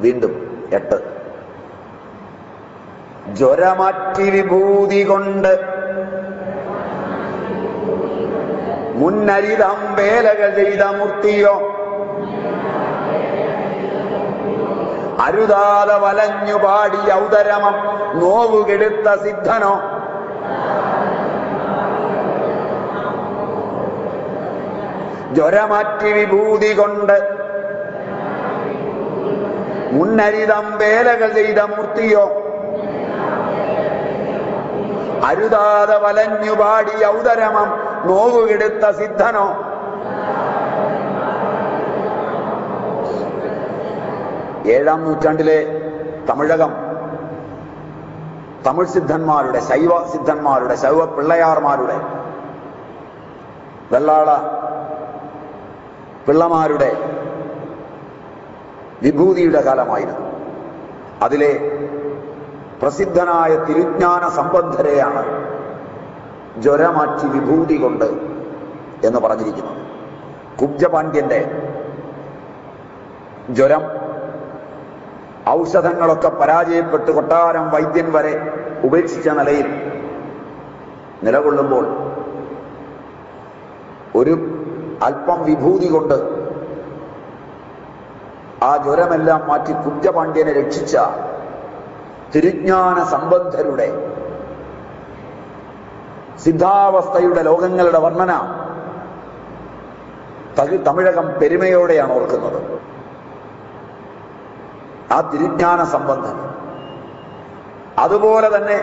വീണ്ടും എട്ട്. ജ്വരമാറ്റി വിഭൂതി കൊണ്ട് മുന്നരിതം വേലകൾ ചെയ്ത മൂർത്തിയോ? അരുതാതെ വലഞ്ഞു പാടി ഔദരമം നോവുകെടുത്ത സിദ്ധനോ? ജ്വരമാറ്റി വിഭൂതി കൊണ്ട് മുന്നരിതം വേലകൾ ചെയ്ത മൂർത്തിയോ? അരുതാതെ വലഞ്ഞു പാടി ഔദരമം നോവുകെടുത്ത സിദ്ധനോ? ഏഴാം നൂറ്റാണ്ടിലെ തമിഴകം തമിഴ് സിദ്ധന്മാരുടെ ശൈവ സിദ്ധന്മാരുടെ ശൈവ പിള്ളയാർമാരുടെ വെള്ളാള പിള്ളമാരുടെ വിഭൂതിയുടെ കാലമായിരുന്നു. അതിലെ പ്രസിദ്ധനായ തിരുജ്ഞാന സംബന്ധരെയാണ് ജ്വരമാറ്റി വിഭൂതി കൊണ്ട് എന്ന് പറഞ്ഞിരിക്കുന്നത്. കുബ്ജപാണ്ഡ്യന്റെ ജ്വരം ഔഷധങ്ങളൊക്കെ പരാജയപ്പെട്ട് കൊട്ടാരം വൈദ്യൻ വരെ ഉപേക്ഷിച്ച നിലയിൽ നിലകൊള്ളുമ്പോൾ ഒരു അല്പം വിഭൂതി കൊണ്ട് ആ ജ്വരമെല്ലാം മാറ്റി കുഞ്ചപാണ്ഡ്യനെ രക്ഷിച്ച തിരുജ്ഞാന സംബന്ധരുടെ സിദ്ധാവസ്ഥയുടെ ലോകങ്ങളുടെ വർണന തമിഴകം പെരുമയോടെയാണ് ഓർക്കുന്നത്. ആ തിരുജ്ഞാന സംബന്ധം. അതുപോലെ തന്നെ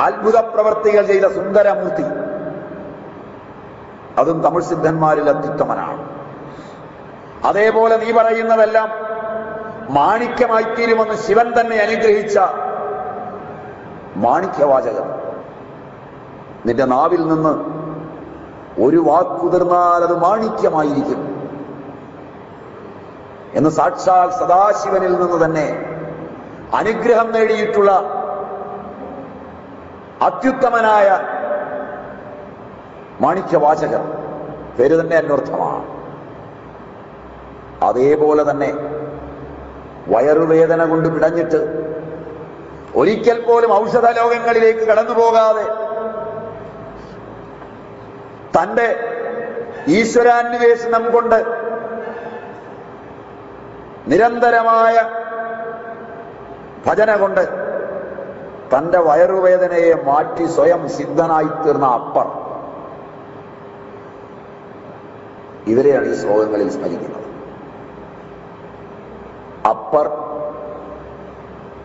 അത്ഭുത പ്രവർത്തികൾ ചെയ്ത സുന്ദരമൂർത്തി. അതും തമിഴ് സിദ്ധന്മാരിൽ അത്യുത്തമനാണ്. അതേപോലെ നീ പറയുന്നതെല്ലാം മാണിക്യമായി തീരുമെന്ന് ശിവൻ തന്നെ അനുഗ്രഹിച്ച മാണിക്യവാചകം. നിന്റെ നാവിൽ നിന്ന് ഒരു വാക്കുതിർന്നാൽ അത് മാണിക്യമായിരിക്കും. എന്ന് സാക്ഷാൽ സദാശിവനിൽ നിന്ന് തന്നെ അനുഗ്രഹം നേടിയിട്ടുള്ള അത്യുത്തമനായ മാണിക്യവാചകർ പേര് തന്നെ അന്വർത്ഥമാണ്. അതേപോലെ തന്നെ വയറുവേദന കൊണ്ട് പിടഞ്ഞിട്ട് ഒരിക്കൽ പോലും ഔഷധ ലോകങ്ങളിലേക്ക് കടന്നു പോകാതെ തന്റെ ഈശ്വരാന്വേഷണം കൊണ്ട് നിരന്തരമായ ഭജന കൊണ്ട് തന്റെ വയറുവേദനയെ മാറ്റി സ്വയം സിദ്ധനായി തീർന്ന അപ്പർ. ഇവരെയാണ് ഈ ശ്ലോകങ്ങളിൽ സ്മരിക്കുന്നത്. അപ്പർ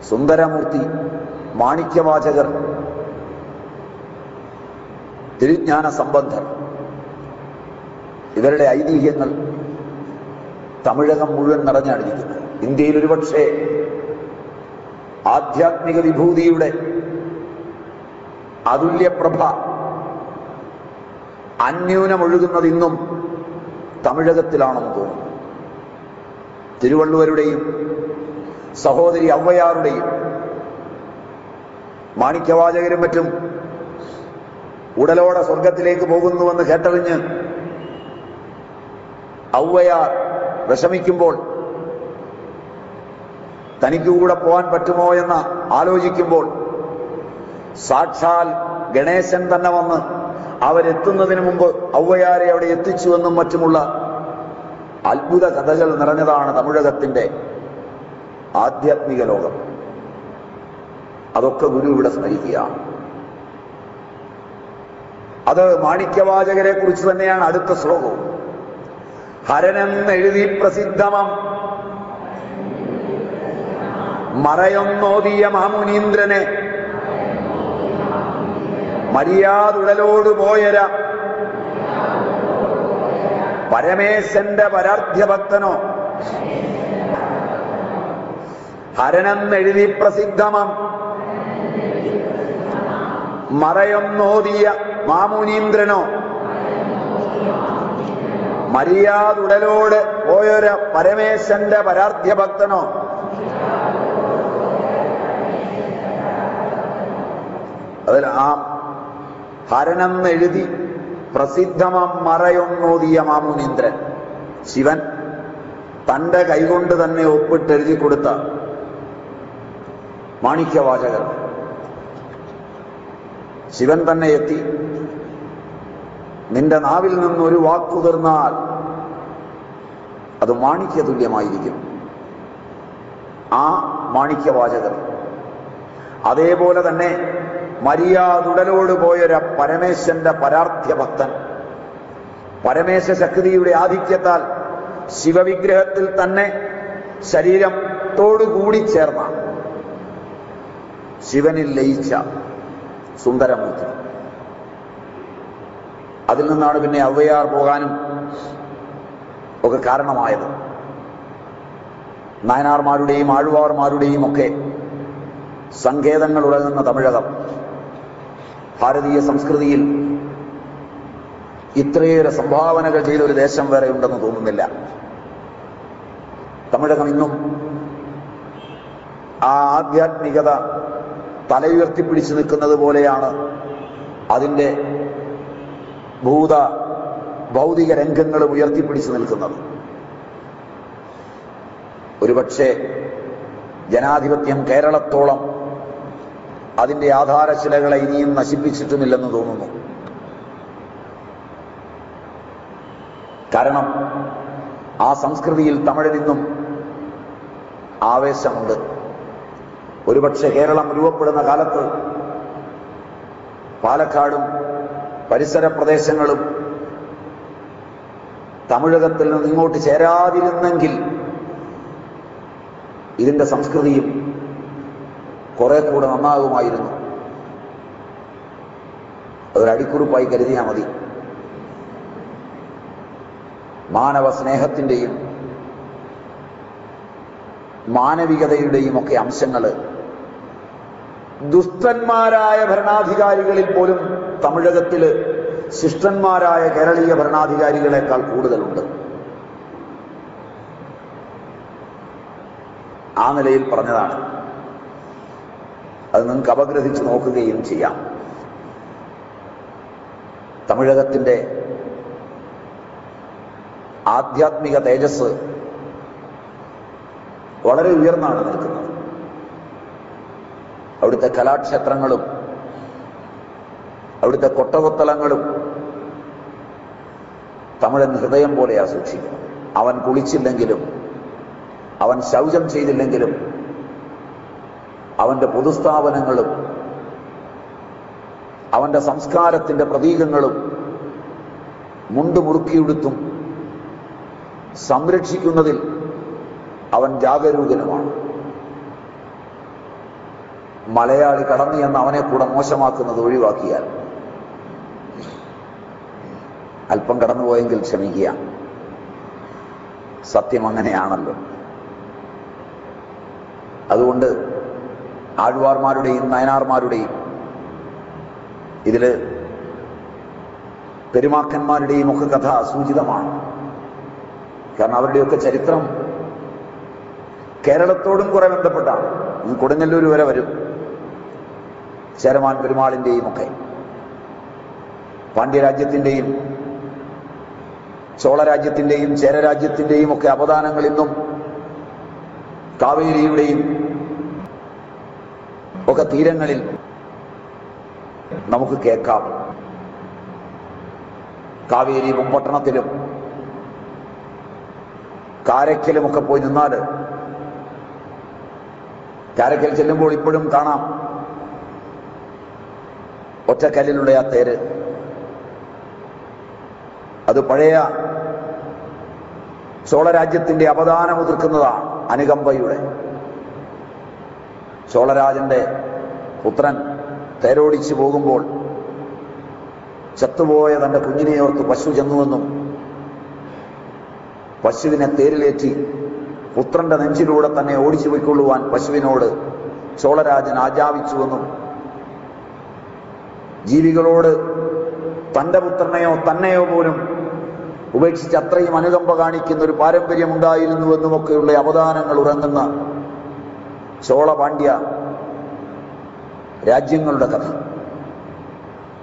സുന്ദരമൂർത്തി മാണിക്യവാചകർ തിരുജ്ഞാന സംബന്ധർ. ഇവരുടെ ഐതിഹ്യങ്ങൾ തമിഴകം മുഴുവൻ നിറഞ്ഞാണിരിക്കുന്നത് ഇന്ത്യയിൽ ഒരുപക്ഷെ ആധ്യാത്മിക വിഭൂതിയുടെ അതുല്യപ്രഭ അന്യൂനമൊഴുകുന്നത് ഇന്നും തമിഴകത്തിലാണെന്ന് തോന്നുന്നു. തിരുവള്ളുവരുടെയും സഹോദരി ഔവയാറുടെയും മാണിക്യവാചകരും മറ്റും ഉടലോടെ സ്വർഗത്തിലേക്ക് പോകുന്നുവെന്ന് കേട്ടറിഞ്ഞ് ഔവയാർ വിഷമിക്കുമ്പോൾ തനിക്ക് കൂടെ പോകാൻ പറ്റുമോ എന്ന് ആലോചിക്കുമ്പോൾ സാക്ഷാൽ ഗണേശൻ തന്നെ വന്ന് അവരെത്തുന്നതിന് മുമ്പ് ഔവയാരെ അവിടെ എത്തിച്ചുവെന്നും മറ്റുമുള്ള അത്ഭുത കഥകൾ നിറഞ്ഞതാണ് തമിഴകത്തിന്റെ ആധ്യാത്മിക ലോകം. അതൊക്കെ ഗുരു ഇവിടെ സ്മരിക്കുകയാണ്. അത് മാണിക്യവാചകരെ കുറിച്ച് തന്നെയാണ് അടുത്ത ശ്ലോകവും. ഹരനെന്നെഴുതി പ്രസിദ്ധമം. മറയൊന്നോതിയ മാമുനീന്ദ്രനെ മര്യാദുടലോട് പോയര പരമേശന്റെ ഹരണം ഹരനെന്നെഴുതി പ്രസിദ്ധമം. മറയൊന്നോതിയ മാമുനീന്ദ്രനോ. മര്യാദുടലോട് പോയൊര പരമേശന്റെ പരാർത്ഥ്യഭക്തനോ അതിൽ ആ ഹരനെന്നെഴുതി പ്രസിദ്ധമം മറയൊന്നോതിയ മാമുനീന്ദ്രൻ. ശിവൻ തന്റെ കൈകൊണ്ട് തന്നെ ഒപ്പിട്ടെഴുതി കൊടുത്ത മാണിക്യവാചകർ. ശിവൻ തന്നെ എത്തി. നിന്റെ നാവിൽ നിന്നൊരു വാക്കുതിർന്നാൽ അത് മാണിക്യ തുല്യമായിരിക്കും ആ മാണിക്യവാചകർ. അതേപോലെ തന്നെ മര്യാദുടലോട് പോയൊരു പരമേശ്വരന്റെ പരാർത്ഥ്യ ഭക്തൻ പരമേശ ശക്തിയുടെ ആധിക്യത്താൽ ശിവവിഗ്രഹത്തിൽ തന്നെ ശരീരത്തോടുകൂടി ചേർന്ന ശിവനിൽ ലയിച്ച സുന്ദരമൂർത്തി. അതിൽ നിന്നാണ് പിന്നെ അവയാർ പോകാനും ഒക്കെ കാരണമായത്. നായനാർമാരുടെയും ആഴ്വാർമാരുടെയും ഒക്കെ സങ്കേതങ്ങൾ ഉറങ്ങുന്ന തമിഴകം ഭാരതീയ സംസ്കൃതിയിൽ ഇത്രയേറെ സംഭാവനകൾ ചെയ്ത ഒരു ദേശം വേറെ ഉണ്ടെന്ന് തോന്നുന്നില്ല. തമിഴകം ഇന്നും ആ ആധ്യാത്മികത തലയുയർത്തിപ്പിടിച്ചു നിൽക്കുന്നത് പോലെയാണ് അതിന്റെ ഭൂത ഭൗതിക രംഗങ്ങളും ഉയർത്തിപ്പിടിച്ചു നിൽക്കുന്നത്. ഒരുപക്ഷെ ജനാധിപത്യം കേരളത്തോളം അതിന്റെ ആധാരശിലകളെ ഇനിയും നശിപ്പിച്ചിട്ടുമില്ലെന്ന് തോന്നുന്നു. കാരണം ആ സംസ്കൃതിയിൽ തമിഴിൽ നിന്നും ആവേശമുണ്ട്. ഒരുപക്ഷെ കേരളം രൂപപ്പെടുന്ന കാലത്ത് പാലക്കാടും പരിസര പ്രദേശങ്ങളും തമിഴകത്തിൽ നിന്ന് ഇങ്ങോട്ട് ചേരാതിരുന്നെങ്കിൽ ഇതിന്റെ സംസ്കൃതിയും കുറെ കൂടെ നന്നാകുമായിരുന്നു. അതൊരടിക്കുറിപ്പായി കരുതിയാൽ മതി. മാനവ സ്നേഹത്തിന്റെയും മാനവികതയുടെയും ഒക്കെ അംശങ്ങൾ ദുഷ്ടന്മാരായ ഭരണാധികാരികളിൽ പോലും തമിഴകത്തിൽ ശിഷ്ടന്മാരായ കേരളീയ ഭരണാധികാരികളെക്കാൾ കൂടുതലുണ്ട്. ആ നിലയിൽ പറഞ്ഞതാണ്. അത് നിങ്ങൾക്ക് അപഗ്രഹിച്ച് നോക്കുകയും ചെയ്യാം. തമിഴകത്തിന്റെ ആധ്യാത്മിക തേജസ് വളരെ ഉയർന്നാണ് നിൽക്കുന്നത്. അവിടുത്തെ കലാക്ഷേത്രങ്ങളും അവിടുത്തെ കൊട്ടകൊത്തലങ്ങളും തമിഴൻ ഹൃദയം പോലെയാ സൂക്ഷിക്കുന്നത്. അവൻ കുളിച്ചില്ലെങ്കിലും അവൻ ശൗചം ചെയ്തില്ലെങ്കിലും അവന്റെ പൊതുസ്ഥാപനങ്ങളും അവന്റെ സംസ്കാരത്തിന്റെ പ്രതീകങ്ങളും മുണ്ടു മുറുക്കിയെടുത്തും സംരക്ഷിക്കുന്നതിൽ അവൻ ജാഗരൂകനുമാണ്. മലയാളി കടന്നു എന്ന് അവനെ കൂടെ മോശമാക്കുന്നത് ഒഴിവാക്കിയാൽ അല്പം കടന്നുപോയെങ്കിൽ ക്ഷമിക്കുക. സത്യം അങ്ങനെയാണല്ലോ. അതുകൊണ്ട് ആഴ്വാർമാരുടെയും നയനാർമാരുടെയും ഇതിൽ പെരുമാക്കന്മാരുടെയും ഒക്കെ കഥ സൂചിതമാണ്. കാരണം അവരുടെയൊക്കെ ചരിത്രം കേരളത്തോടും കുറെ ബന്ധപ്പെട്ടാണ്. ഈ കൊടുങ്ങല്ലൂർ വരെ വരും. ചേരമാൻ പെരുമാളിന്റെയും ഒക്കെ. പാണ്ഡ്യരാജ്യത്തിന്റെയും ചോളരാജ്യത്തിന്റെയും ചേരരാജ്യത്തിന്റെയും ഒക്കെ അവദാനങ്ങൾ ഇന്നും കാവേരിയുടെയും ഒക്കെ തീരങ്ങളിൽ നമുക്ക് കേൾക്കാം. കാവേരി മുമ്പട്ടണത്തിലും കാരയ്ക്കലുമൊക്കെ പോയി നിന്നാൽ കാരയ്ക്കൽ ചെല്ലുമ്പോൾ ഇപ്പോഴും കാണാം. ഒറ്റക്കല്ലിലുള്ള ആ തേര്. അത് പഴയ ചോളരാജ്യത്തിന്റെ അവദാനം ഉതിർക്കുന്നതാണ് അനുകമ്പയുടെ. ചോളരാജന്റെ പുത്രൻ തേരോടിച്ചു പോകുമ്പോൾ ചത്തുപോയ തന്റെ കുഞ്ഞിനെ ഓർത്ത് പശു ചെന്നുവെന്നും പശുവിനെ തേരിലേറ്റി പുത്രന്റെ നെഞ്ചിലൂടെ തന്നെ ഓടിച്ചു പോയിക്കൊള്ളുവാൻ പശുവിനോട് ചോളരാജൻ ആജാപിച്ചുവെന്നും ജീവികളോട് തന്റെ പുത്രനെയോ തന്നെയോ പോലും ഉപേക്ഷിച്ച് അത്രയും അനുകമ്പ കാണിക്കുന്ന ഒരു പാരമ്പര്യം ഉണ്ടായിരുന്നുവെന്നുമൊക്കെയുള്ള അവദാനങ്ങൾ ഉറങ്ങുന്ന ചോളപാണ്ഡ്യ രാജ്യങ്ങളുടെ കഥ.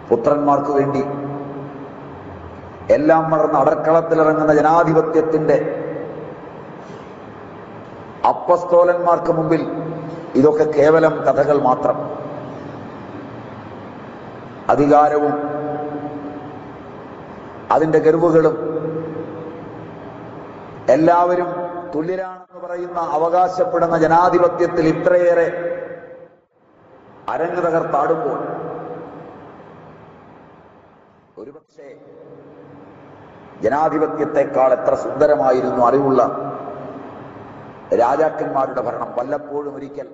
പുത്രന്മാർക്ക് വേണ്ടി എല്ലാം മറന്ന് അടർക്കളത്തിലിറങ്ങുന്ന ജനാധിപത്യത്തിന്റെ അപ്പസ്തോലന്മാർക്ക് മുമ്പിൽ ഇതൊക്കെ കേവലം കഥകൾ മാത്രം. അധികാരവും അതിന്റെ ഗർവുകളും എല്ലാവരും തുല്യരാണെന്ന് പറയുന്ന അവകാശപ്പെടുന്ന ജനാധിപത്യത്തിൽ ഇത്രയേറെ അരങ്ങ് തകർത്താടുമ്പോൾ ഒരുപക്ഷെ ജനാധിപത്യത്തെക്കാൾ എത്ര സുന്ദരമായിരുന്നു അറിവുള്ള രാജാക്കന്മാരുടെ ഭരണം. വല്ലപ്പോഴും ഒരിക്കൽ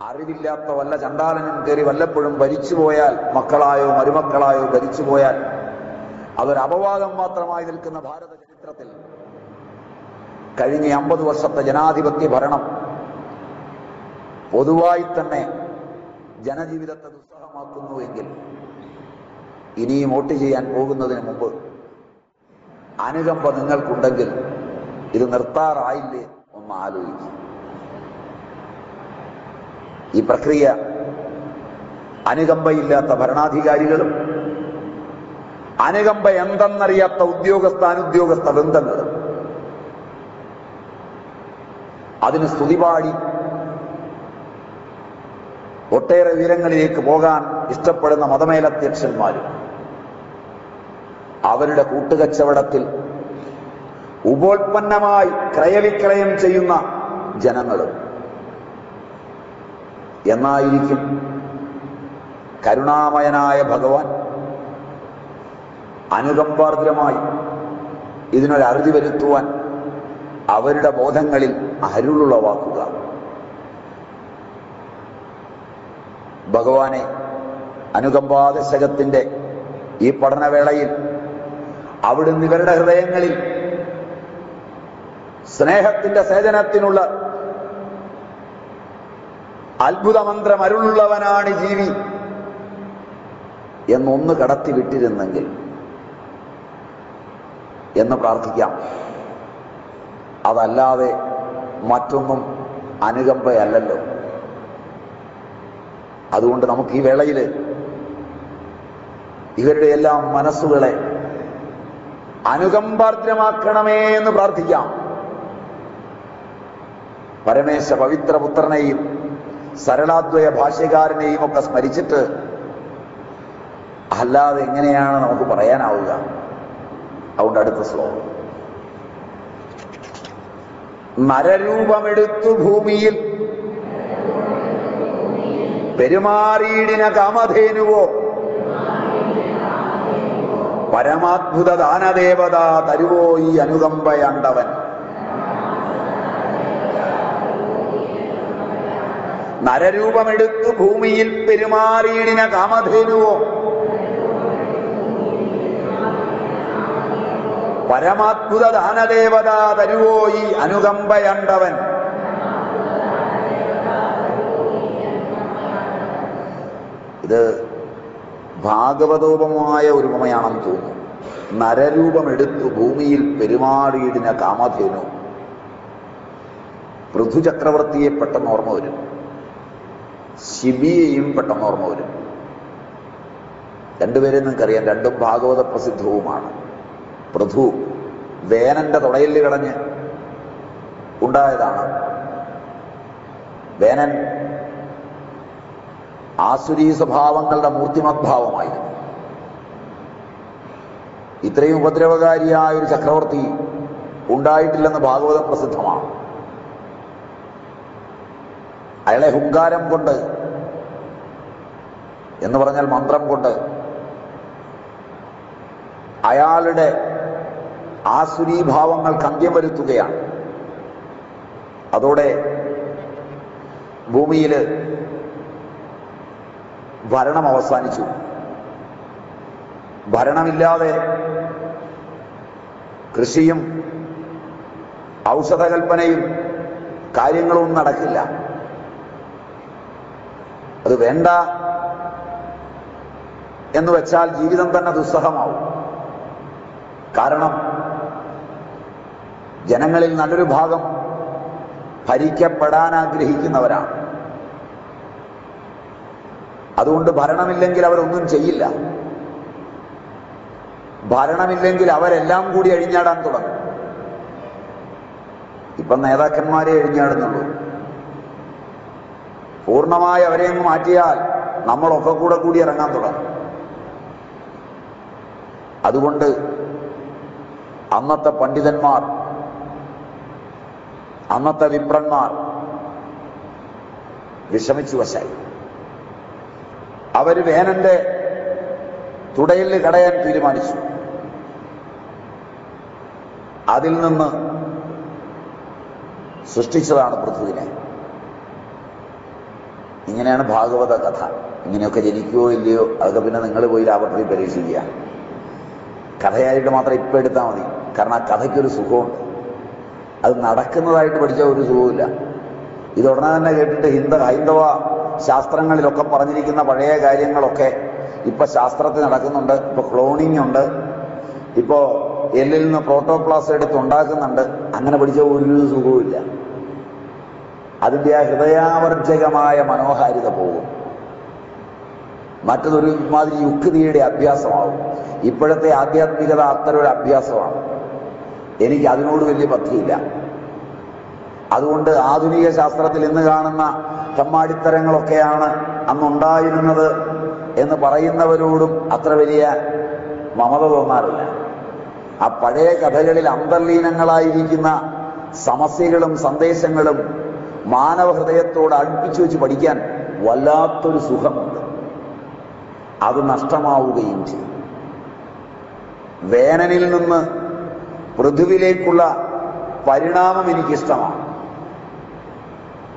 അറിവില്ലാത്ത വല്ല ചണ്ടാലനും കയറി വല്ലപ്പോഴും ഭരിച്ചുപോയാൽ മക്കളായോ മരുമക്കളായോ ഭരിച്ചുപോയാൽ അതൊരു അപവാദം മാത്രമായി നിൽക്കുന്ന ഭാരത ചരിത്രത്തിൽ കഴിഞ്ഞ അമ്പത് വർഷത്തെ ജനാധിപത്യ ഭരണം പൊതുവായി തന്നെ ജനജീവിതത്തെ ദുസ്സഹമാക്കുന്നുവെങ്കിൽ ഇനിയും വോട്ട് ചെയ്യാൻ പോകുന്നതിന് മുമ്പ് അനുകമ്പ നിങ്ങൾക്കുണ്ടെങ്കിൽ ഇത് നിർത്താറായില്ലേ ഒന്ന് ആലോചിക്കും. ഈ പ്രക്രിയ അനുകമ്പയില്ലാത്ത ഭരണാധികാരികളും അനുകമ്പ എന്തെന്നറിയാത്ത ഉദ്യോഗസ്ഥ അനുദ്യോഗസ്ഥ ബന്ധങ്ങളും അതിന് സ്തുതിപാടി ഒട്ടേറെ ഉയരങ്ങളിലേക്ക് പോകാൻ ഇഷ്ടപ്പെടുന്ന മതമേലധ്യക്ഷന്മാരും അവരുടെ കൂട്ടുകച്ചവടത്തിൽ ഉപോൽപ്പന്നമായി ക്രയവിക്രയം ചെയ്യുന്ന ജനങ്ങളും. എന്നായിരിക്കും കരുണാമയനായ ഭഗവാൻ അനുകമ്പാർദ്രമായി ഇതിനൊരു അറുതി വരുത്തുവാൻ അവരുടെ ബോധങ്ങളിൽ അരുളുളവാക്കുക ഭഗവാനെ അനുകമ്പാദശകത്തിന്റെ ഈ പഠനവേളയിൽ അവിടുന്ന് ഇവരുടെ ഹൃദയങ്ങളിൽ സ്നേഹത്തിന്റെ സേചനത്തിനുള്ള അത്ഭുതമന്ത്രം അരുളുള്ളവനാണ് ജീവി എന്നൊന്ന് കടത്തി വിട്ടിരുന്നെങ്കിൽ എന്ന് പ്രാർത്ഥിക്കാം. അതല്ലാതെ മറ്റൊന്നും അനുകമ്പയല്ലല്ലോ. അതുകൊണ്ട് നമുക്ക് ഈ വേളയിൽ ഇവരുടെ എല്ലാം മനസ്സുകളെ അനുകമ്പാർദ്രമാക്കണമേ എന്ന് പ്രാർത്ഥിക്കാം. പരമേശ പവിത്രപുത്രനെയും സരളാദ്വയ ഭാഷ്യകാരനെയും ഒക്കെ സ്മരിച്ചിട്ട് അല്ലാതെ എങ്ങനെയാണ് നമുക്ക് പറയാനാവുക? അതുകൊണ്ട് അടുത്ത ശ്ലോകം. നരരൂപമെടുത്തു ഭൂമിയിൽ. പെരുമാറിയിടിന കാമധേനുവോ? പരമാത്ഭുത ദാനദേവത തരുവോ ഈ അനുകമ്പയണ്ടവൻ? നരരൂപമെടുത്തു ഭൂമിയിൽ പെരുമാറിയിടിന കാമധേനുവോ? പരമാത്ഭുത ദാനദേവത തരുവോ ഈ അനുകമ്പയണ്ടവൻ? ഇത് ഭാഗവതോപമായ ഒരു ഉപമയാണെന്ന് തോന്നുന്നു. നരരൂപമെടുത്തു ഭൂമിയിൽ പെരുമാറിയിടിന കാമധേനു. പൃഥു ചക്രവർത്തിയെ പെട്ടെന്ന് ഓർമ്മ വരും. ശിബിയെയും പെട്ടെന്ന് ഓർമ്മ വരും. രണ്ടുപേരെ നിങ്ങൾക്കറിയാം രണ്ടും ഭാഗവത പ്രസിദ്ധവുമാണ്. പൃഥു വേനന്റെ തുടയിൽ കിടഞ്ഞ് ഉണ്ടായതാണ്. വേനൻ ആസുരീ സ്വഭാവങ്ങളുടെ മൂർത്തിമദ്ഭാവമായിരുന്നു. ഇത്രയും ഉപദ്രവകാരിയായ ഒരു ചക്രവർത്തി ഉണ്ടായിട്ടില്ലെന്ന് ഭാഗവതം പ്രസിദ്ധമാണ്. അയാളെ ഹുങ്കാരം കൊണ്ട് എന്ന് പറഞ്ഞാൽ മന്ത്രം കൊണ്ട് അയാളുടെ ആസുരീഭാവങ്ങൾക്ക് അന്ത്യം വരുത്തുകയാണ് അതോടെ ഭൂമിയിൽ ഭരണം അവസാനിച്ചു. ഭരണമില്ലാതെ കൃഷിയും ഔഷധകൽപ്പനയും കാര്യങ്ങളൊന്നും നടക്കില്ല. അത് വേണ്ട എന്ന് വെച്ചാൽ ജീവിതം തന്നെ ദുസ്സഹമാവും. കാരണം ജനങ്ങളിൽ നല്ലൊരു ഭാഗം ഭരിക്കപ്പെടാൻ ആഗ്രഹിക്കുന്നവരാണ്. അതുകൊണ്ട് ഭരണമില്ലെങ്കിൽ അവരൊന്നും ചെയ്യില്ല. ഭരണമില്ലെങ്കിൽ അവരെല്ലാം കൂടി അഴിഞ്ഞാടാൻ തുടങ്ങും. ഇപ്പം നേതാക്കന്മാരെ അഴിഞ്ഞാടുന്നുള്ളൂ. പൂർണമായി അവരെ അങ്ങ് മാറ്റിയാൽ നമ്മളൊക്കെ കൂടെ കൂടി ഇറങ്ങാൻ തുടങ്ങും. അതുകൊണ്ട് അന്നത്തെ പണ്ഡിതന്മാർ അന്നത്തെ വിപ്രന്മാർ വിഷമിച്ചു വശായി. അവർ വേനന്റെ തുടയിൽ കടയാൻ തീരുമാനിച്ചു. അതിൽ നിന്ന് സൃഷ്ടിച്ചതാണ് പൃഥ്വിനെ. ഇങ്ങനെയാണ് ഭാഗവത കഥ. ഇങ്ങനെയൊക്കെ ജനിക്കുകയോ ഇല്ലയോ അതൊക്കെ പിന്നെ നിങ്ങൾ പോയി ലാബോറട്ടറി പരീക്ഷിക്കുക. കഥയായിട്ട് മാത്രം ഇപ്പം എടുത്താൽ മതി. കാരണം ആ കഥയ്ക്കൊരു സുഖമുണ്ട്. അത് നടക്കുന്നതായിട്ട് പഠിച്ച ഒരു സുഖമില്ല ഉടനെ തന്നെ കേട്ടിട്ട് ഹിന്ദ ഹൈന്ദവ ശാസ്ത്രങ്ങളിലൊക്കെ പറഞ്ഞിരിക്കുന്ന പഴയ കാര്യങ്ങളൊക്കെ ഇപ്പൊ ശാസ്ത്രത്തിൽ നടക്കുന്നുണ്ട് ഇപ്പൊ ക്ലോണിംഗ് ഉണ്ട് ഇപ്പോ എല്ലിൽ നിന്ന് പ്രോട്ടോപ്ലാസ് എടുത്ത് ഉണ്ടാക്കുന്നുണ്ട് അങ്ങനെ പഠിച്ച ഒരു സുഖവുമില്ല. അതിന്റെ ആ ഹൃദയാവർജകമായ മനോഹാരിത പോകും. മറ്റതൊരു മാതിരി യുക്തിയുടെ അഭ്യാസമാവും ഇപ്പോഴത്തെ ആധ്യാത്മികത അത്തരം ഒരു അഭ്യാസമാണ്. എനിക്ക് അതിനോട് വലിയ പത്തിയില്ല അതുകൊണ്ട് ആധുനിക ശാസ്ത്രത്തിൽ ഇന്ന് കാണുന്ന തമ്മാടിത്തരങ്ങളൊക്കെയാണ് അന്നുണ്ടായിരുന്നത് എന്ന് പറയുന്നവരോടും അത്ര വലിയ മമത തോന്നാറില്ല. ആ പഴയ കഥകളിൽ അന്തർലീനങ്ങളായിരിക്കുന്ന സമസ്യകളും സന്ദേശങ്ങളും മാനവ ഹൃദയത്തോട് അടുപ്പിച്ചു വെച്ച് പഠിക്കാൻ വല്ലാത്തൊരു സുഖമുണ്ട്. അത് നഷ്ടമാവുകയും ചെയ്യും. വേനനിൽ നിന്ന് പൃഥുവിലേക്കുള്ള പരിണാമം എനിക്കിഷ്ടമാണ്.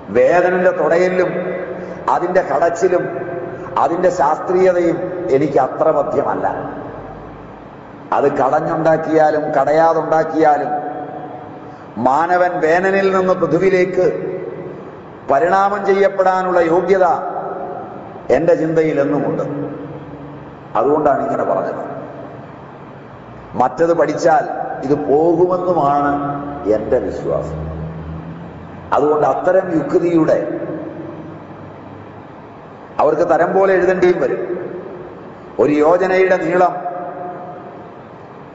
വേദനന്റെ തുടയലിലും അതിന്റെ കടച്ചിലും അതിന്റെ ശാസ്ത്രീയതയും എനിക്ക് അത്ര മധ്യമല്ല. അത് കടഞ്ഞുണ്ടാക്കിയാലും കടയാതുണ്ടാക്കിയാലും മാനവൻ വേനനിൽ നിന്ന് പൃഥുവിലേക്ക് പരിണാമം ചെയ്യപ്പെടാനുള്ള യോഗ്യത എന്റെ ചിന്തയിൽ എന്നുമുണ്ട് അതുകൊണ്ടാണ് ഇങ്ങനെ പറഞ്ഞത്. മറ്റത് പഠിച്ചാൽ ഇത് പോകുമെന്നുമാണ് എന്റെ വിശ്വാസം. അതുകൊണ്ട് അത്തരം യുക്തിയുടെ അവർക്ക് തരം പോലെ എഴുതേണ്ടിയും വരും. ഒരു യോജനയുടെ നീളം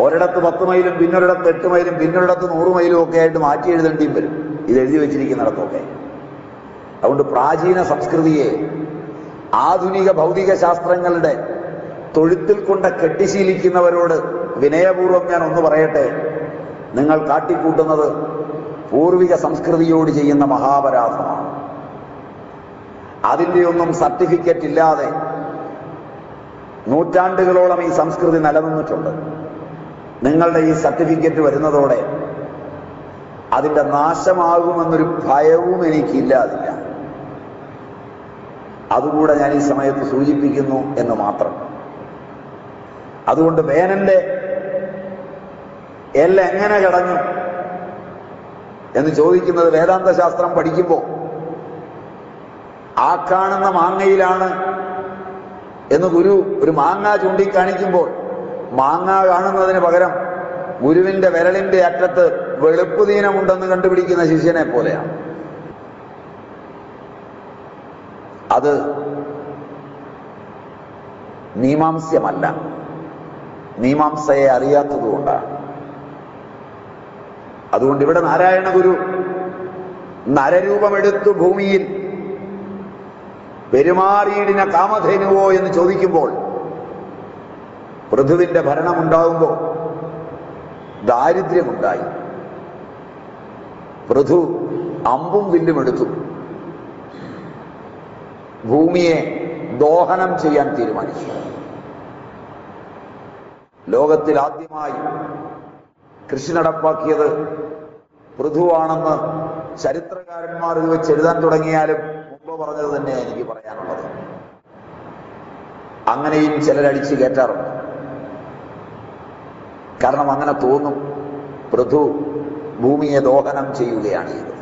ഒരിടത്ത് പത്ത് മൈലും പിന്നൊരിടത്ത് എട്ട് മൈലും പിന്നൊരിടത്ത് നൂറ് മൈലും ഒക്കെ ആയിട്ട് മാറ്റി എഴുതേണ്ടിയും വരും. ഇത് എഴുതി വെച്ചിരിക്കുന്നിടത്തൊക്കെ. അതുകൊണ്ട് പ്രാചീന സംസ്കൃതിയെ ആധുനിക ഭൗതിക ശാസ്ത്രങ്ങളുടെ തൊഴുത്തിൽ കൊണ്ട് കെട്ടിശീലിക്കുന്നവരോട് വിനയപൂർവം ഞാൻ ഒന്ന് പറയട്ടെ. നിങ്ങൾ കാട്ടിക്കൂട്ടുന്നത് പൂർവിക സംസ്കൃതിയോട് ചെയ്യുന്ന മഹാപരാധമാണ്. അതിന്റെ ഒന്നും സർട്ടിഫിക്കറ്റ് ഇല്ലാതെ നൂറ്റാണ്ടുകളോളം ഈ സംസ്കൃതി നിലനിന്നിട്ടുണ്ട്. നിങ്ങളുടെ ഈ സർട്ടിഫിക്കറ്റ് വരുന്നതോടെ അതിന്റെ നാശമാകുമെന്നൊരു ഭയവും എനിക്കില്ലാതില്ല അതുകൂടെ ഞാൻ ഈ സമയത്ത് സൂചിപ്പിക്കുന്നു എന്ന് മാത്രം. അതുകൊണ്ട് വേനന്റെ എല്ലാം എങ്ങനെ കിടഞ്ഞു? എന്ന് ചോദിക്കുന്നത് വേദാന്ത ശാസ്ത്രം പഠിക്കുമ്പോൾ ആ കാണുന്ന മാങ്ങയിലാണ് എന്ന് ഗുരു ഒരു മാങ്ങ ചൂണ്ടിക്കാണിക്കുമ്പോൾ മാങ്ങ കാണുന്നതിന് പകരം ഗുരുവിന്റെ വിരലിന്റെ അറ്റത്ത് വെളുപ്പ് ദീനമുണ്ടെന്ന് കണ്ടുപിടിക്കുന്ന ശിഷ്യനെ പോലെയാണ്. അത് മീമാംസ്യമല്ല. മീമാംസയെ അറിയാത്തതുകൊണ്ടാണ്. അതുകൊണ്ട് ഇവിടെ നാരായണ ഗുരു നരരൂപമെടുത്തു ഭൂമിയിൽ പെരുമാറിയിടിന കാമധേനുവോ എന്ന് ചോദിക്കുമ്പോൾ പൃഥുവിന്റെ ഭരണമുണ്ടാകുമ്പോൾ ദാരിദ്ര്യമുണ്ടായി. പൃഥു അമ്പും വില്ലും എടുത്തു. ഭൂമിയെ ദോഹനം ചെയ്യാൻ തീരുമാനിച്ചു. ലോകത്തിൽ ആദ്യമായി കൃഷി നടപ്പാക്കിയത് പൃഥുവാണെന്ന് ചരിത്രകാരന്മാർ ഇത് വെച്ച് എഴുതാൻ തുടങ്ങിയാലും മുമ്പ് പറഞ്ഞത് തന്നെയാണ് എനിക്ക് പറയാനുള്ളത്. അങ്ങനെയും ചിലരടിച്ചു കയറ്റാറുണ്ട്. കാരണം അങ്ങനെ തോന്നും പൃഥു ഭൂമിയെ ദോഹനം ചെയ്യുകയാണ് ഇത്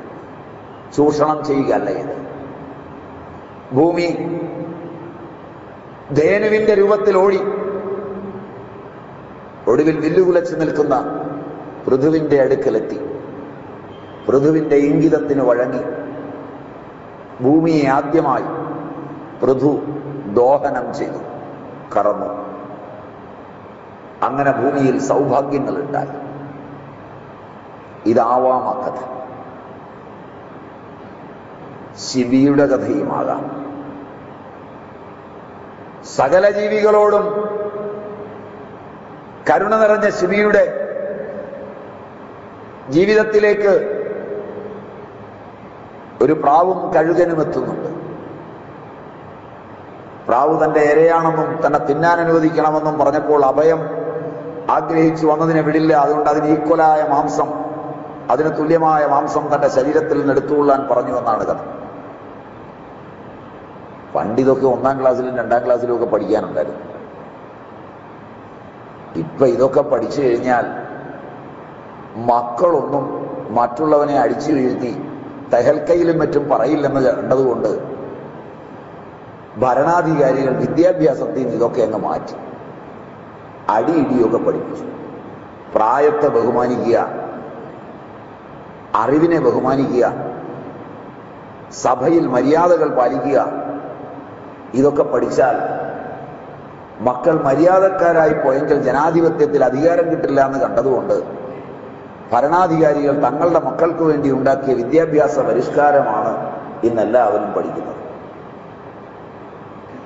ചൂഷണം ചെയ്യുകയല്ല ഇത് ഭൂമി ധേനുവിന്റെ രൂപത്തിൽ ഓടി ഒടുവിൽ വില്ലുകുലച്ച് നിൽക്കുന്ന പൃഥുവിന്റെ അടുക്കലെത്തി. പൃഥുവിന്റെ ഇംഗിതത്തിന് വഴങ്ങി. ഭൂമിയെ ആദ്യമായി പൃഥു ദോഹനം ചെയ്തു. കറന്നു. അങ്ങനെ ഭൂമിയിൽ സൗഭാഗ്യങ്ങൾ ഉണ്ടായി ഇതാവാം ആ കഥ. ശിബിയുടെ കഥയുമാകാം. സകല ജീവികളോടും കരുണ നിറഞ്ഞ ശിബിയുടെ ജീവിതത്തിലേക്ക് ഒരു പ്രാവും കഴുകനും എത്തുന്നുണ്ട്. പ്രാവ് തന്റെ ഇരയാണെന്നും തന്നെ തിന്നാൻ അനുവദിക്കണമെന്നും പറഞ്ഞപ്പോൾ അഭയം ആഗ്രഹിച്ചു വന്നതിനെ വിടില്ല. അതുകൊണ്ട് അതിന് ഈക്വലായ മാംസം അതിന് തുല്യമായ മാംസം തന്റെ ശരീരത്തിൽ നിന്ന് എടുത്തുകൊള്ളാൻ പറഞ്ഞു എന്നാണ് കഥ. പണ്ടിതൊക്കെ ഒന്നാം ക്ലാസ്സിലും രണ്ടാം ക്ലാസ്സിലും ഒക്കെ പഠിക്കാനുണ്ടായിരുന്നു. ഇപ്പൊ ഇതൊക്കെ പഠിച്ചു കഴിഞ്ഞാൽ മക്കളൊന്നും മറ്റുള്ളവനെ അടിച്ചു വീഴ്ത്തി തെഹൽക്കയിലും മറ്റും പറയില്ലെന്ന് കണ്ടതുകൊണ്ട് ഭരണാധികാരികൾ വിദ്യാഭ്യാസത്തിൽ നിന്ന് ഇതൊക്കെ അങ്ങ് മാറ്റി. അടി ഇടിയൊക്കെ പഠിപ്പിച്ചു. പ്രായത്തെ ബഹുമാനിക്കുക അറിവിനെ ബഹുമാനിക്കുക സഭയിൽ മര്യാദകൾ പാലിക്കുക ഇതൊക്കെ പഠിച്ചാൽ മക്കൾ മര്യാദക്കാരായി പോയെങ്കിൽ ജനാധിപത്യത്തിൽ അധികാരം കിട്ടില്ല എന്ന് കണ്ടതുകൊണ്ട് ഭരണാധികാരികൾ തങ്ങളുടെ മക്കൾക്ക് വേണ്ടി ഉണ്ടാക്കിയ വിദ്യാഭ്യാസ പരിഷ്കാരമാണ് ഇന്നെല്ലാവരും പഠിക്കുന്നത്.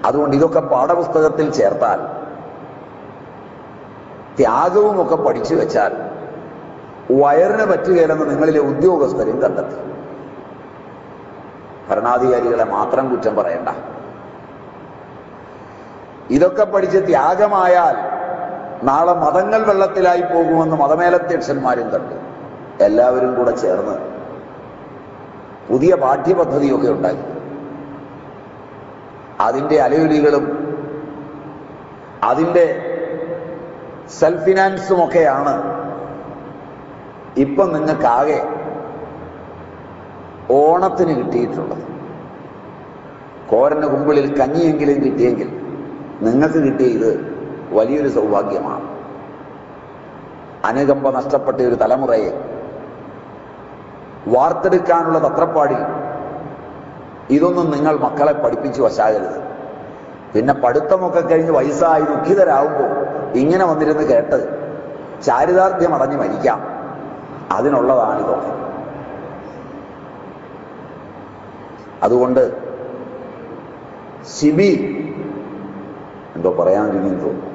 അതുകൊണ്ട് ഇതൊക്കെ പാഠപുസ്തകത്തിൽ ചേർത്താൽ ത്യാഗവും ഒക്കെ പഠിച്ചു വെച്ചാൽ വയറിന് പറ്റുകയില്ലെന്ന് നിങ്ങളിലെ ഉദ്യോഗസ്ഥരും കണ്ടെത്തി. ഭരണാധികാരികളെ മാത്രം കുറ്റം പറയണ്ട. ഇതൊക്കെ പഠിച്ച് ത്യാഗമായാൽ നാളെ മതങ്ങൾ വെള്ളത്തിലായി പോകുമെന്ന് മതമേലധ്യക്ഷന്മാരും കണ്ടു എല്ലാവരും കൂടെ ചേർന്ന് പുതിയ പാഠ്യപദ്ധതിയൊക്കെ ഉണ്ടാക്കി. അതിന്റെ അലയൊലികളും അതിന്റെ സെൽഫ് ഫിനാൻസും ഒക്കെയാണ് ഇപ്പം നിങ്ങൾക്കാകെ ഓണത്തിന് കിട്ടിയിട്ടുള്ളത്. കോരന് കുമ്പിളിൽ കഞ്ഞിയെങ്കിലും കിട്ടിയെങ്കിൽ നിങ്ങൾക്ക് കിട്ടിയ ഇത് വലിയൊരു സൗഭാഗ്യമാണ്. അനുകമ്പ നഷ്ടപ്പെട്ട ഒരു തലമുറയെ വാർത്തെടുക്കാനുള്ള തത്രപ്പാടിൽ ഇതൊന്നും നിങ്ങൾ മക്കളെ പഠിപ്പിച്ചു വശാകരുത്. പിന്നെ പഠിത്തമൊക്കെ കഴിഞ്ഞ് വയസ്സായി ദുഃഖിതരാകുമ്പോൾ ഇങ്ങനെ വന്നിരുന്ന് കേട്ട് ചാരിതാർത്ഥ്യം അടഞ്ഞ് മരിക്കാം. അതിനുള്ളതാണിതൊക്കെ അതുകൊണ്ട് സിബി എന്തോ പറയാനിരിക്കുന്നു തോന്നുന്നു.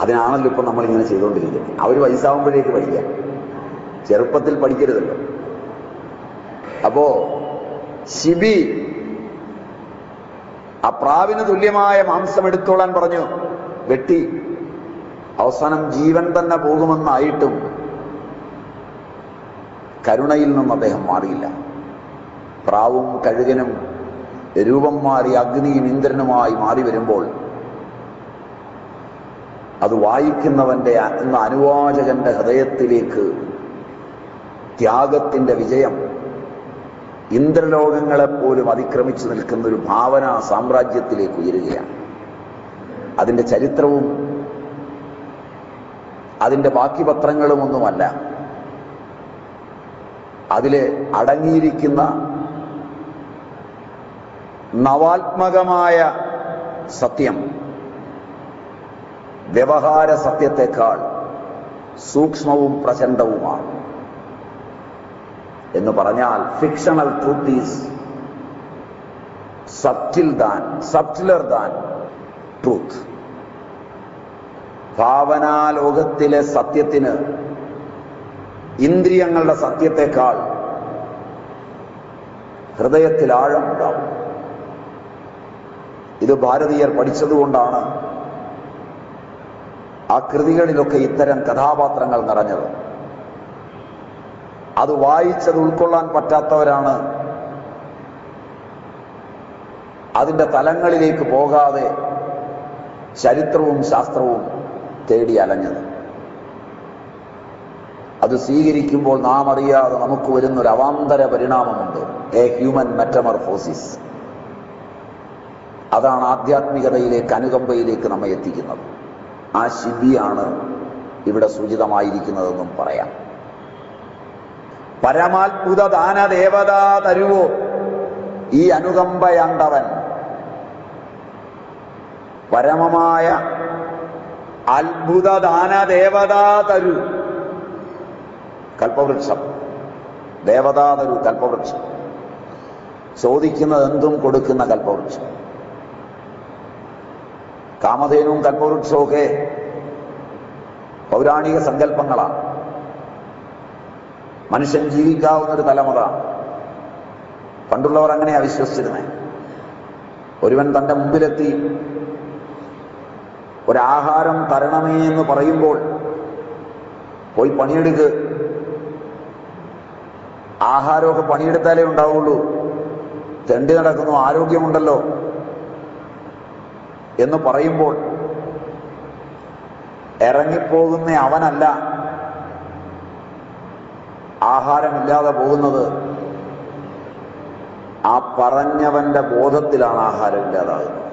അതിനാണല്ലോ ഇപ്പം നമ്മളിങ്ങനെ ചെയ്തുകൊണ്ടിരിക്കുന്നത്. അവർ വയസ്സാവുമ്പോഴേക്ക് പഠിക്കുക. ചെറുപ്പത്തിൽ പഠിക്കരുതല്ലോ. അപ്പോ ശിബി ആ പ്രാവിന് തുല്യമായ മാംസം എടുത്തോളാൻ പറഞ്ഞു. വെട്ടി. അവസാനം ജീവൻ തന്നെ പോകുമെന്നായിട്ടും കരുണയിൽ നിന്നും അദ്ദേഹം മാറിയില്ല. പ്രാവും കഴുകനും രൂപം മാറി അഗ്നിയും ഇന്ദ്രനുമായി മാറി വരുമ്പോൾ അത് വായിക്കുന്നവന്റെ എന്ന അനുവാചകന്റെ ഹൃദയത്തിലേക്ക് ത്യാഗത്തിന്റെ വിജയം ഇന്ദ്രലോകങ്ങളെപ്പോലും അതിക്രമിച്ചു നിൽക്കുന്ന ഒരു ഭാവന സാമ്രാജ്യത്തിലേക്ക് ഉയരുകയാണ്. അതിന്റെ ചരിത്രവും അതിന്റെ ബാക്കി പത്രങ്ങളുമൊന്നുമല്ല. അതിൽ അടങ്ങിയിരിക്കുന്ന നവാത്മകമായ സത്യം വ്യവഹാര സത്യത്തെക്കാൾ സൂക്ഷ്മവും പ്രചണ്ഡവുമാണ്. എന്ന് പറഞ്ഞാൽ fictional truth is subtle than subtler than truth ഭാവനാലോകത്തിലെ സത്യത്തിന് ഇന്ദ്രിയങ്ങളുടെ സത്യത്തെക്കാൾ ഹൃദയത്തിൽ ആഴമുണ്ടാവും. ഇത് ഭാരതീയർ പഠിച്ചതുകൊണ്ടാണ് ആ കൃതികളിലൊക്കെ ഇത്തരം കഥാപാത്രങ്ങൾ നിറഞ്ഞത്. അത് വായിച്ചത് ഉൾക്കൊള്ളാൻ പറ്റാത്തവരാണ്. അതിന്റെ തലങ്ങളിലേക്ക് പോകാതെ ചരിത്രവും ശാസ്ത്രവും തേടി അലഞ്ഞത്. അത് സ്വീകരിക്കുമ്പോൾ നാം അറിയാതെ നമുക്ക് വരുന്നൊരു അവാന്തര പരിണാമമുണ്ട്. എ ഹ്യൂമൻ മെറ്റമർഫോസിസ് അതാണ് ആധ്യാത്മികതയിലേക്ക് അനുകമ്പയിലേക്ക് നമ്മെ എത്തിക്കുന്നത്. ആ ശിബിയാണ് ഇവിടെ സൂചിതമായിരിക്കുന്നതെന്നും പറയാം. പരമാത്ഭുത ദാന ദേവതാ തരുവോ? ഈ അനുകമ്പയാണ്ടവൻ പരമമായ അത്ഭുത ദാന ദേവതാ തരു. കൽപ്പവൃക്ഷം. ദേവതാ തരു കൽപ്പവൃക്ഷം. ചോദിക്കുന്നത് എന്തും കൊടുക്കുന്ന കൽപ്പവൃക്ഷം. കാമധേനുവും കൺമോറുക്ഷവും ഒക്കെ പൗരാണിക സങ്കല്പങ്ങളാണ്. മനുഷ്യൻ ജീവിക്കാവുന്ന ഒരു തലമുറ. പണ്ടുള്ളവർ അങ്ങനെയാണ് വിശ്വസിച്ചിരുന്നത് ഒരുവൻ തന്റെ മുമ്പിലെത്തി ഒരാഹാരം തരണമേ എന്ന് പറയുമ്പോൾ പോയി പണിയെടുക്ക്. ആഹാരമൊക്കെ പണിയെടുത്താലേ ഉണ്ടാവുള്ളൂ. തെണ്ടി നടക്കുന്നു ആരോഗ്യമുണ്ടല്ലോ. എന്ന് പറയുമ്പോൾ ഇറങ്ങിപ്പോകുന്ന അവനല്ല ആഹാരമില്ലാതെ പോകുന്നത്. ആ പറഞ്ഞവന്റെ ബോധത്തിലാണ് ആഹാരമില്ലാതാകുന്നത്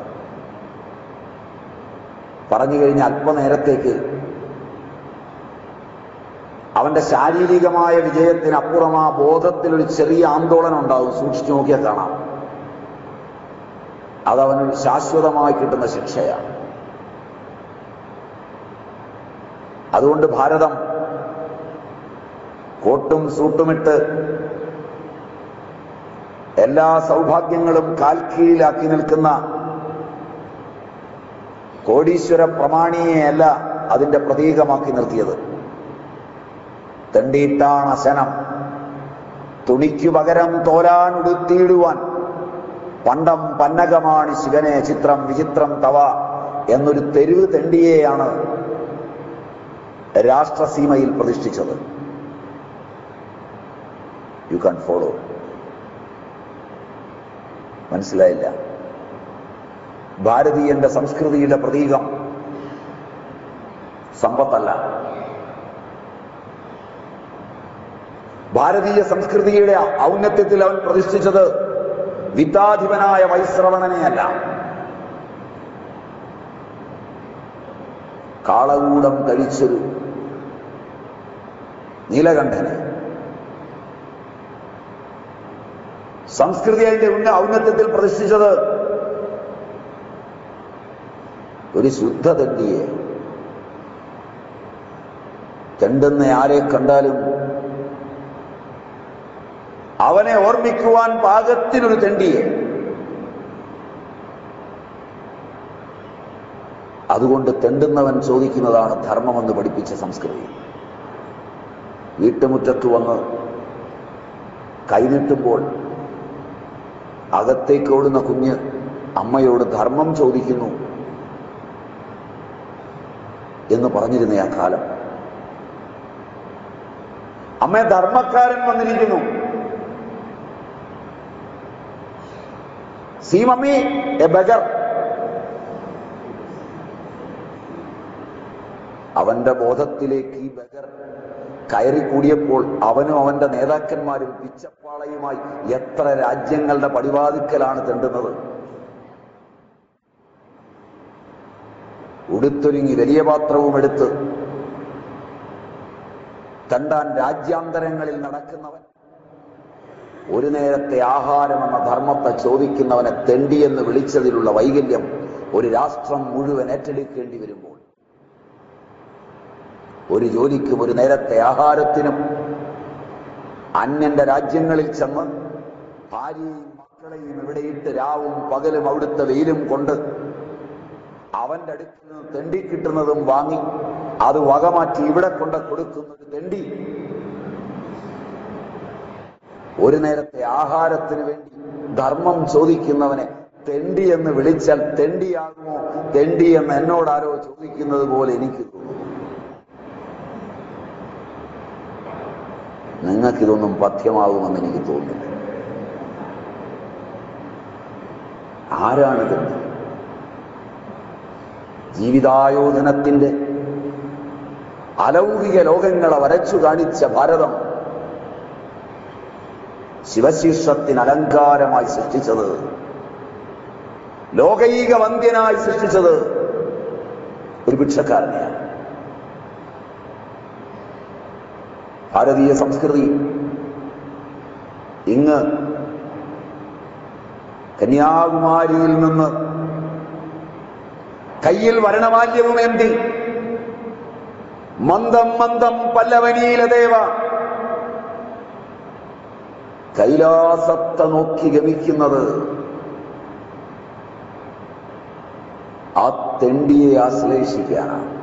പറഞ്ഞു കഴിഞ്ഞ അല്പനേരത്തേക്ക് അവന്റെ ശാരീരികമായ വിജയത്തിനപ്പുറം ആ ബോധത്തിൽ ഒരു ചെറിയ ആന്തോളനം ഉണ്ടാവും. സൂക്ഷിച്ചു നോക്കിയാൽ കാണാം. അതവന് ശാശ്വതമായി കിട്ടുന്ന ശിക്ഷയാണ്. അതുകൊണ്ട് ഭാരതം കോട്ടും സൂട്ടുമിട്ട് എല്ലാ സൗഭാഗ്യങ്ങളും കാൽക്കീഴിലാക്കി നിൽക്കുന്ന കോടീശ്വര പ്രമാണിയെയല്ല അതിന്റെ പ്രതീകമാക്കി നിർത്തിയത്. തെണ്ടിയിട്ടാണ് അശനം തുണിക്കു പകരം തോലാനുടുത്തിയിടുവാൻ പണ്ടം പന്നകമാണ് ശിവനെ ചിത്രം വിചിത്രം തവ എന്നൊരു തെരുവ് തെണ്ടിയെയാണ് രാഷ്ട്രസീമയിൽ പ്രതിഷ്ഠിച്ചത്. യു കാൻ ഫോളോ മനസ്സിലായില്ല. ഭാരതീയന്റെ സംസ്കൃതിയുടെ പ്രതീകം സമ്പത്തല്ല. ഭാരതീയ സംസ്കൃതിയുടെ ഔന്നത്യത്തിൽ അവൻ പ്രതിഷ്ഠിച്ചത് വിത്താധിപനായ വൈശ്രവണനെയല്ല. കാളകൂടം കഴിച്ചൊരു നീലകണ്ഠനെ. സംസ്കൃതി അതിന്റെ ഉന്ന ഔന്നത്യത്തിൽ പ്രതിഷ്ഠിച്ചത് ഒരു ശുദ്ധ തെണ്ടിയെ ആരെ കണ്ടാലും അവനെ ഓർമ്മിക്കുവാൻ പാകത്തിനൊരു തെണ്ടിയെ. അതുകൊണ്ട് തെണ്ടുന്നവൻ ചോദിക്കുന്നതാണ് ധർമ്മമെന്ന് പഠിപ്പിച്ച സംസ്കൃതി. വീട്ടുമുറ്റത്ത് വന്ന് കൈനീട്ടുമ്പോൾ അകത്തേക്ക് ഓടുന്ന കുഞ്ഞ് അമ്മയോട് ധർമ്മം ചോദിക്കുന്നു എന്ന് പറഞ്ഞിരുന്ന ആ കാലം. അമ്മ ധർമ്മക്കാരൻ വന്നിരിക്കുന്നു. സീ മമ്മി എ ബഗർ അവന്റെ ബോധത്തിലേക്ക് ഈ ബഗർ കയറിക്കൂടിയപ്പോൾ അവനും അവന്റെ നേതാക്കന്മാരും പിച്ചപ്പാളയുമായി എത്ര രാജ്യങ്ങളുടെ പടിവാതിക്കലാണ് തെണ്ടുന്നത്. ഉടുത്തൊരുങ്ങി വലിയ പാത്രവും എടുത്ത് തണ്ടാൻ രാജ്യാന്തരങ്ങളിൽ നടക്കുന്നവൻ ഒരു നേരത്തെ ആഹാരം എന്ന ധർമ്മത്തെ ചോദിക്കുന്നവനെ തെണ്ടിയെന്ന് വിളിച്ചതിലുള്ള വൈകല്യം ഒരു രാഷ്ട്രം മുഴുവൻ ഏറ്റെടുക്കേണ്ടി വരുമ്പോൾ. ഒരു ജോലിക്കും ഒരു നേരത്തെ ആഹാരത്തിനും അന്യന്റെ രാജ്യങ്ങളിൽ ചെന്ന് ഭാര്യയും മക്കളെയും ഇവിടെയിട്ട് രാവും പകലും അവിടുത്തെ വെയിലും കൊണ്ട് അവന്റെ അടുത്ത് നിന്ന് തെണ്ടി കിട്ടുന്നതും വാങ്ങി അത് വകമാറ്റി ഇവിടെ കൊണ്ട് കൊടുക്കുന്നത് തെണ്ടി ഒരു നേരത്തെ ആഹാരത്തിന് വേണ്ടി ധർമ്മം ചോദിക്കുന്നവനെ തെണ്ടി എന്ന് വിളിച്ചാൽ തെണ്ടിയാകുമോ? തെണ്ടി എന്ന് എന്നോട് ആരോ ചോദിക്കുന്നത് പോലെ എനിക്ക് തോന്നുന്നു നിങ്ങൾക്കിതൊന്നും പഥ്യമാകുമെന്ന് എനിക്ക് തോന്നുന്നില്ല. തെണ്ടി? ജീവിതായോധനത്തിന്റെ അലൗകിക ലോകങ്ങളെ വരച്ചു കാണിച്ച ഭാരതം ശിവശീർഷത്തിന് അലങ്കാരമായി സൃഷ്ടിച്ചത്. ലോകൈക വന്ധ്യനായി സൃഷ്ടിച്ചത് ഒരു ഭിക്ഷക്കാരനെയാണ്. ഭാരതീയ സംസ്കൃതി ഇങ്ങ് കന്യാകുമാരിയിൽ നിന്ന് കയ്യിൽ വരണമാല്യവുമേന്തി മന്ദം മന്ദം പല്ലവനീല ദേവ കൈലാസത്തെ നോക്കി ഗമിക്കുന്നത്. ആ തെണ്ടിയെ ആശ്ലേഷിക്കാനാണ്